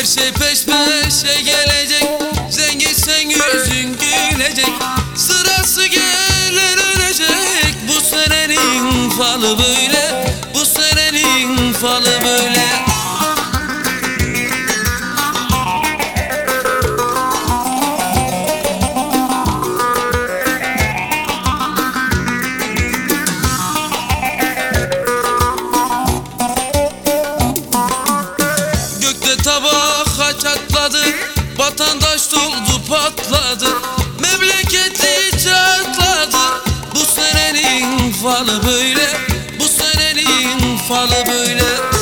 peşe gelecek. Zengin sen yüzün gülecek. Sırası gelir ölecek. Bu senenin falı böyle. Bu senenin falı böyle Tabaka çatladı Vatandaş doldu patladı. Memleketi çatladı. Bu senenin falı böyle Bu senenin falı böyle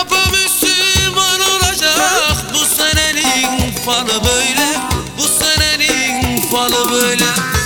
Baba Müslüman olacak. Bu senenin falı böyle. Bu senenin falı böyle